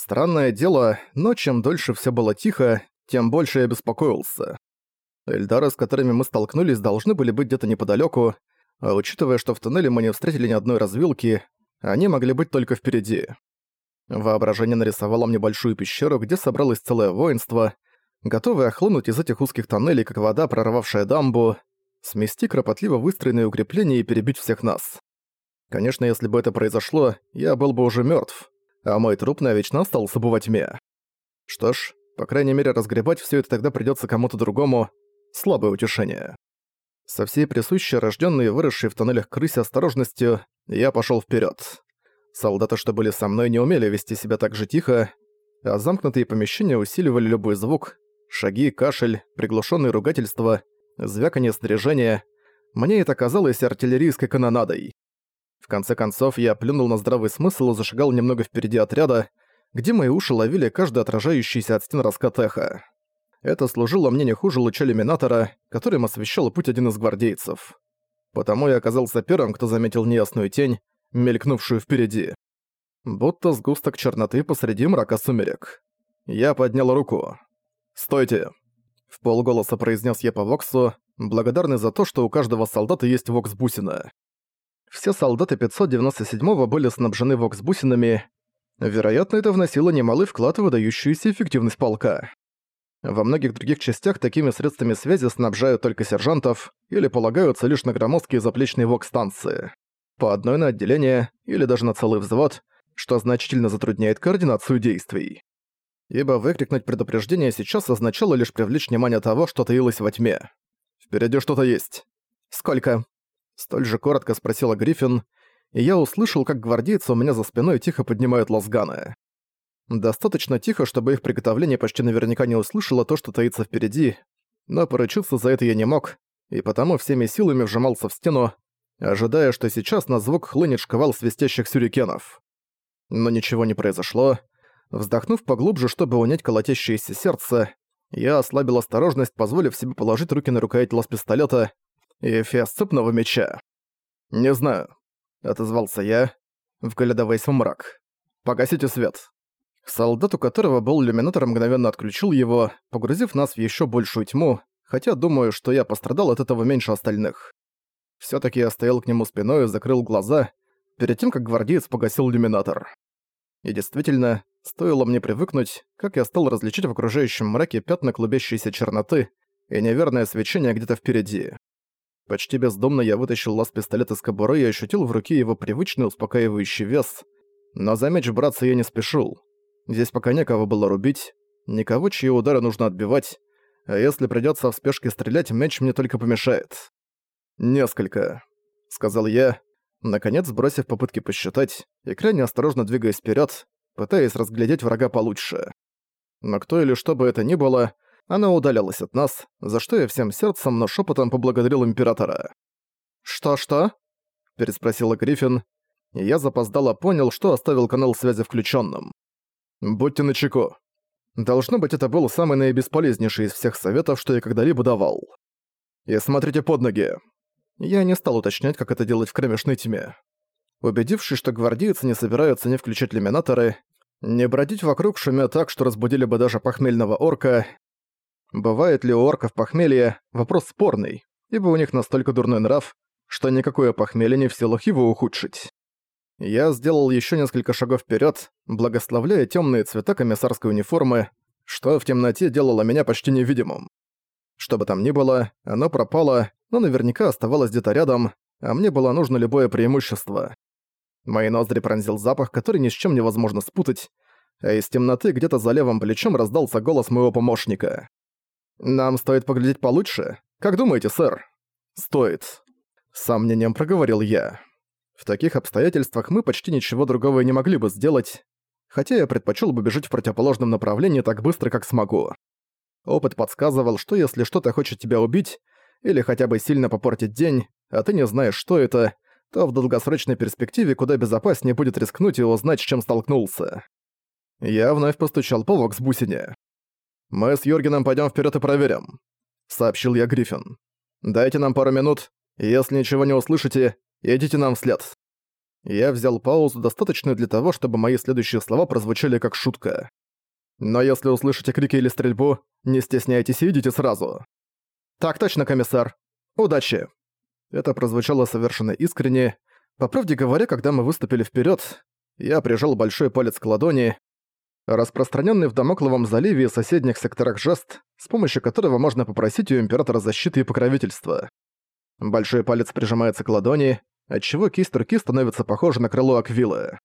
Странное дело, но чем дольше все было тихо, тем больше я беспокоился. Эльдары, с которыми мы столкнулись, должны были быть где-то неподалеку, а учитывая, что в туннеле мы не встретили ни одной развилки, они могли быть только впереди. Воображение нарисовало мне большую пещеру, где собралось целое воинство, готовое охлынуть из этих узких тоннелей, как вода, прорвавшая дамбу, смести кропотливо выстроенные укрепления и перебить всех нас. Конечно, если бы это произошло, я был бы уже мертв, а мой труп навечно остался бы во тьме. Что ж, по крайней мере, разгребать все это тогда придется кому-то другому. Слабое утешение. Со всей присущей рожденной и выросшей в тоннелях крысе осторожностью я пошел вперед. Солдаты, что были со мной, не умели вести себя так же тихо, а замкнутые помещения усиливали любой звук, шаги, кашель, приглушенные ругательства, звяканье снаряжения. Мне это казалось артиллерийской канонадой. В конце концов, я плюнул на здравый смысл и зашагал немного впереди отряда, где мои уши ловили каждый отражающийся от стен раскат эха. Это служило мне не хуже луча иллюминатора, которым освещал путь один из гвардейцев. Потому я оказался первым, кто заметил неясную тень, мелькнувшую впереди. Будто сгусток черноты посреди мрака сумерек. Я поднял руку. «Стойте!» В полголоса произнес я по Воксу, благодарный за то, что у каждого солдата есть Вокс-бусина. Все солдаты 597-го были снабжены вокс-бусинами. Вероятно, это вносило немалый вклад в выдающуюся эффективность полка. Во многих других частях такими средствами связи снабжают только сержантов или полагаются лишь на громоздкие заплечные вокс-станции. По одной на отделение или даже на целый взвод, что значительно затрудняет координацию действий. Ибо выкрикнуть предупреждение сейчас означало лишь привлечь внимание того, что таилось во тьме. «Впереди что-то есть». «Сколько?» Столь же коротко спросила Гриффин, и я услышал, как гвардейцы у меня за спиной тихо поднимают лазганы. Достаточно тихо, чтобы их приготовление почти наверняка не услышало то, что таится впереди, но поручиться за это я не мог, и потому всеми силами вжимался в стену, ожидая, что сейчас на звук хлынет шквал свистящих сюрикенов. Но ничего не произошло. Вздохнув поглубже, чтобы унять колотящееся сердце, я ослабил осторожность, позволив себе положить руки на рукоять лаз пистолета и фес цепного меча. «Не знаю», — отозвался я, вглядываясь в мрак. «Погасите свет». Солдат, у которого был иллюминатор, мгновенно отключил его, погрузив нас в еще большую тьму, хотя думаю, что я пострадал от этого меньше остальных. все таки я стоял к нему спиной и закрыл глаза, перед тем, как гвардеец погасил иллюминатор. И действительно, стоило мне привыкнуть, как я стал различить в окружающем мраке пятна клубящейся черноты и неверное свечение где-то впереди. Почти бездумно я вытащил лаз пистолета из кобуры и ощутил в руке его привычный успокаивающий вес. Но за меч браться я не спешил. Здесь пока некого было рубить, никого, чьи удары нужно отбивать, а если придётся в спешке стрелять, меч мне только помешает. «Несколько», — сказал я, наконец бросив попытки посчитать и крайне осторожно двигаясь вперёд, пытаясь разглядеть врага получше. Но кто или что бы это ни было, она удалялась от нас, за что я всем сердцем, но шепотом поблагодарил императора. «Что-что?» – переспросила Гриффин, и я запоздало понял, что оставил канал связи включенным. «Будьте начеку. Должно быть, это был самый наибесполезнейший из всех советов, что я когда-либо давал. И смотрите под ноги». Я не стал уточнять, как это делать в кромешной тьме. Убедившись, что гвардейцы не собираются не включать лиминаторы, не бродить вокруг, шумя так, что разбудили бы даже похмельного орка, Бывает ли у орков похмелье – вопрос спорный, ибо у них настолько дурной нрав, что никакое похмелье не в силах его ухудшить. Я сделал еще несколько шагов вперед, благословляя темные цвета комиссарской униформы, что в темноте делало меня почти невидимым. Что бы там ни было, оно пропало, но наверняка оставалось где-то рядом, а мне было нужно любое преимущество. Мои ноздри пронзил запах, который ни с чем невозможно спутать, а из темноты где-то за левым плечом раздался голос моего помощника. «Нам стоит поглядеть получше? Как думаете, сэр?» «Стоит», — с сомнением проговорил я. В таких обстоятельствах мы почти ничего другого и не могли бы сделать, хотя я предпочел бы бежать в противоположном направлении так быстро, как смогу. Опыт подсказывал, что если что-то хочет тебя убить, или хотя бы сильно попортить день, а ты не знаешь, что это, то в долгосрочной перспективе куда безопаснее будет рискнуть и узнать, с чем столкнулся. Я вновь постучал по вокс-бусине. «Мы с Юргеном пойдем вперед и проверим», — сообщил я Гриффин. «Дайте нам пару минут, если ничего не услышите, идите нам вслед». Я взял паузу, достаточную для того, чтобы мои следующие слова прозвучали как шутка. Но если услышите крики или стрельбу, не стесняйтесь и идите сразу. Так точно, комиссар. Удачи. Это прозвучало совершенно искренне. По правде говоря, когда мы выступили вперед, я прижал большой палец к ладони, распространенный в Дамокловом заливе и соседних секторах жест, с помощью которого можно попросить у Императора защиты и покровительства. Большой палец прижимается к ладони, отчего кисть руки становится похожа на крыло Аквилы.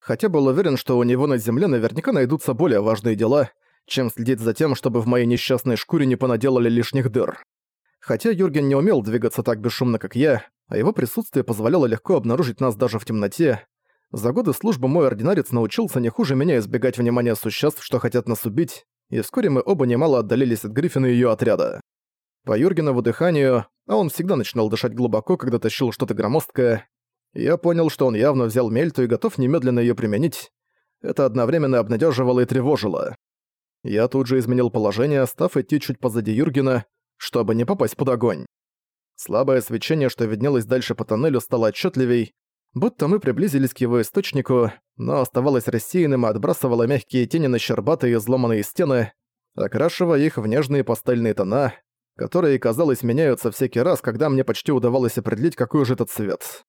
Хотя был уверен, что у него на земле наверняка найдутся более важные дела, чем следить за тем, чтобы в моей несчастной шкуре не понаделали лишних дыр. Хотя Юрген не умел двигаться так бесшумно, как я, а его присутствие позволяло легко обнаружить нас даже в темноте, за годы службы мой ординарец научился не хуже меня избегать внимания существ, что хотят нас убить, и вскоре мы оба немало отдалились от Гриффина и её отряда. По Юргенову дыханию, а он всегда начинал дышать глубоко, когда тащил что-то громоздкое, я понял, что он явно взял мельту и готов немедленно её применить. Это одновременно обнадеживало и тревожило. Я тут же изменил положение, став идти чуть позади Юргена, чтобы не попасть под огонь. Слабое свечение, что виднелось дальше по тоннелю, стало отчетливей, будто мы приблизились к его источнику, но оставалось рассеянным и отбрасывало мягкие тени на щербатые изломанные стены, окрашивая их в нежные пастельные тона, которые, казалось, меняются всякий раз, когда мне почти удавалось определить, какой же этот цвет.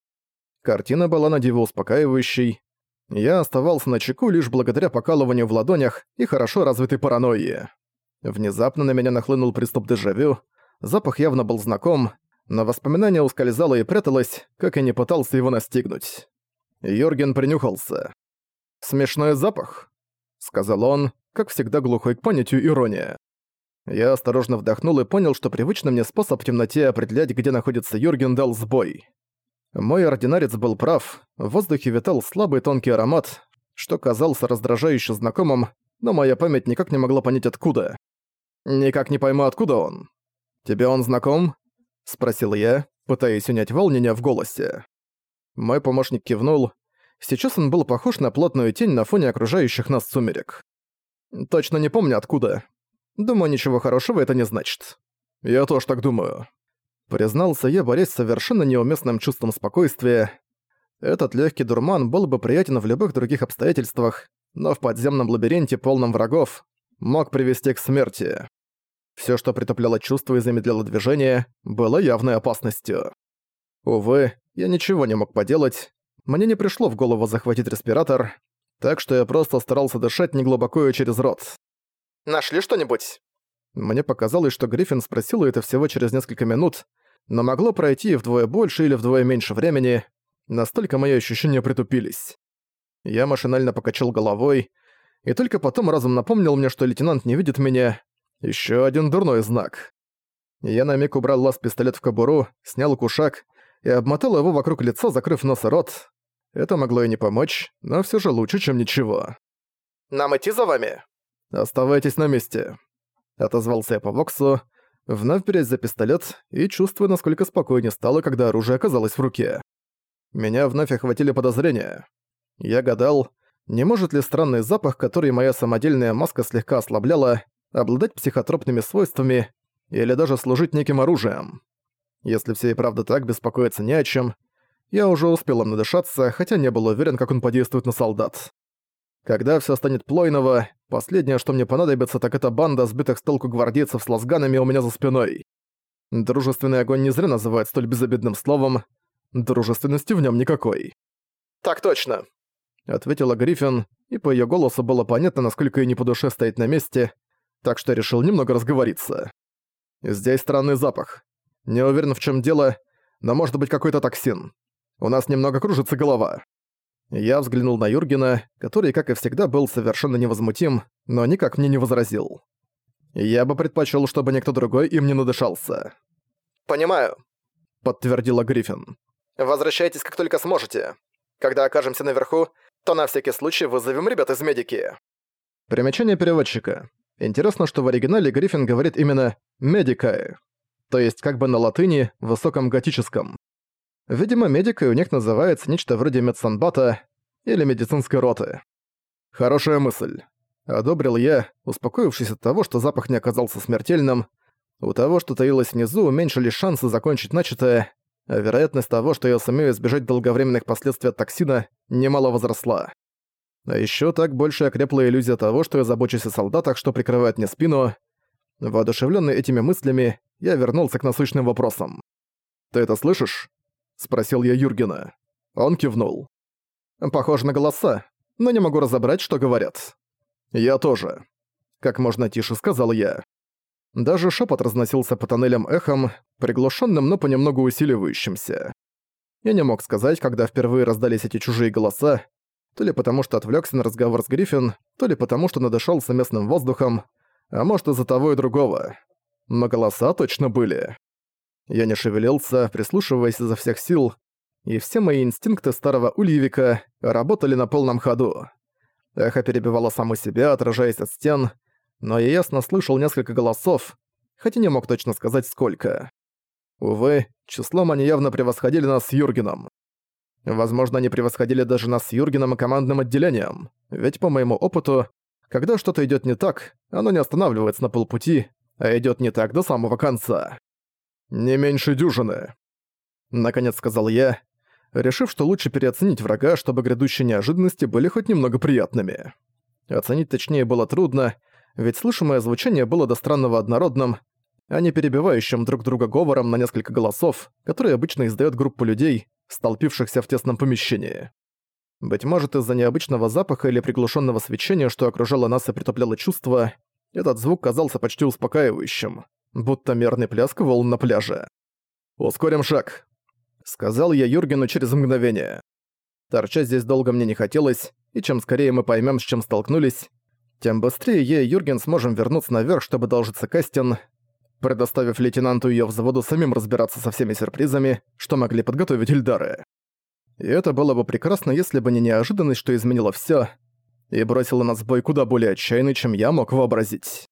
Картина была на диво успокаивающей. Я оставался на чеку лишь благодаря покалыванию в ладонях и хорошо развитой паранойи. Внезапно на меня нахлынул приступ дежавю, запах явно был знаком, но воспоминание ускользало и пряталось, как и не пытался его настигнуть. Йорген принюхался. «Смешной запах», — сказал он, как всегда глухой к понятию ирония. Я осторожно вдохнул и понял, что привычный мне способ в темноте определять, где находится Юрген, дал сбой. Мой ординарец был прав, в воздухе витал слабый тонкий аромат, что казался раздражающе знакомым, но моя память никак не могла понять откуда. Никак не пойму, откуда он. Тебе он знаком? — спросил я, пытаясь унять волнение в голосе. Мой помощник кивнул. Сейчас он был похож на плотную тень на фоне окружающих нас сумерек. Точно не помню откуда. Думаю, ничего хорошего это не значит. Я тоже так думаю. Признался я, борясь с совершенно неуместным чувством спокойствия. Этот легкий дурман был бы приятен в любых других обстоятельствах, но в подземном лабиринте, полном врагов, мог привести к смерти. Все, что притупляло чувство и замедляло движение, было явной опасностью. Увы, я ничего не мог поделать. Мне не пришло в голову захватить респиратор, так что я просто старался дышать неглубоко и через рот. «Нашли что-нибудь?» Мне показалось, что Гриффин спросил это всего через несколько минут, но могло пройти вдвое больше или вдвое меньше времени, настолько мои ощущения притупились. Я машинально покачал головой, и только потом разум напомнил мне, что лейтенант не видит меня, еще один дурной знак. Я на миг убрал лаз-пистолет в кобуру, снял кушак и обмотал его вокруг лица, закрыв нос и рот. Это могло и не помочь, но все же лучше, чем ничего. «Нам идти за вами?» «Оставайтесь на месте», — отозвался я по Воксу, вновь берясь за пистолет и чувствуя, насколько спокойнее стало, когда оружие оказалось в руке. Меня вновь охватили подозрения. Я гадал, не может ли странный запах, который моя самодельная маска слегка ослабляла, обладать психотропными свойствами или даже служить неким оружием. Если все и правда так, беспокоиться не о чем. Я уже успел им надышаться, хотя не был уверен, как он подействует на солдат. Когда все станет плойного, последнее, что мне понадобится, так это банда сбитых с толку гвардейцев с лазганами у меня за спиной. Дружественный огонь не зря называют столь безобидным словом. Дружественности в нем никакой. «Так точно», — ответила Гриффин, и по ее голосу было понятно, насколько ей не по душе стоять на месте, так что решил немного разговориться. Здесь странный запах. Не уверен, в чем дело, но может быть какой-то токсин. У нас немного кружится голова. Я взглянул на Юргена, который, как и всегда, был совершенно невозмутим, но никак мне не возразил. Я бы предпочел, чтобы никто другой им не надышался. «Понимаю», — подтвердила Гриффин. «Возвращайтесь, как только сможете. Когда окажемся наверху, то на всякий случай вызовем ребят из медики». Примечание переводчика. Интересно, что в оригинале Гриффин говорит именно «медикае», то есть как бы на латыни, высоком готическом. Видимо, медикой у них называется нечто вроде медсанбата или медицинской роты. Хорошая мысль. Одобрил я, успокоившись от того, что запах не оказался смертельным. У того, что таилось внизу, уменьшили шансы закончить начатое. а вероятность того, что я сумею избежать долговременных последствий от токсина, немало возросла. А ещё так больше окрепла иллюзия того, что я забочусь о солдатах, что прикрывают мне спину. Воодушевлённый этими мыслями, я вернулся к насущным вопросам. «Ты это слышишь?» — спросил я Юргена. Он кивнул. «Похоже на голоса, но не могу разобрать, что говорят». «Я тоже», — как можно тише сказал я. Даже шепот разносился по тоннелям эхом, приглушенным, но понемногу усиливающимся. Я не мог сказать, когда впервые раздались эти чужие голоса, то ли потому, что отвлекся на разговор с Гриффин, то ли потому, что надышался местным воздухом, а может из-за того и другого. Но голоса точно были. Я не шевелился, прислушиваясь изо всех сил, и все мои инстинкты старого Ульевика работали на полном ходу. Эхо перебивало само себя, отражаясь от стен, но я ясно слышал несколько голосов, хотя не мог точно сказать сколько. Увы, числом они явно превосходили нас с Юргеном. Возможно, они превосходили даже нас с Юргеном и командным отделением, ведь по моему опыту, когда что-то идёт не так, оно не останавливается на полпути, а идёт не так до самого конца. «Не меньше дюжины», — наконец сказал я, решив, что лучше переоценить врага, чтобы грядущие неожиданности были хоть немного приятными. Оценить точнее было трудно, ведь слышимое звучание было до странного однородным, а не перебивающим друг друга говором на несколько голосов, которые обычно издаёт группа людей, столпившихся в тесном помещении. Быть может, из-за необычного запаха или приглушенного свечения, что окружало нас и притупляло чувства, этот звук казался почти успокаивающим, будто мерный пляск волн на пляже. «Ускорим шаг», — сказал я Юргену через мгновение. Торчать здесь долго мне не хотелось, и чем скорее мы поймем, с чем столкнулись, тем быстрее я и Юрген сможем вернуться наверх, чтобы должиться Кастин, предоставив лейтенанту и её взводу самим разбираться со всеми сюрпризами, что могли подготовить Ильдары. И это было бы прекрасно, если бы не неожиданность, что изменило всё, и бросила нас в бой куда более отчаянный, чем я мог вообразить.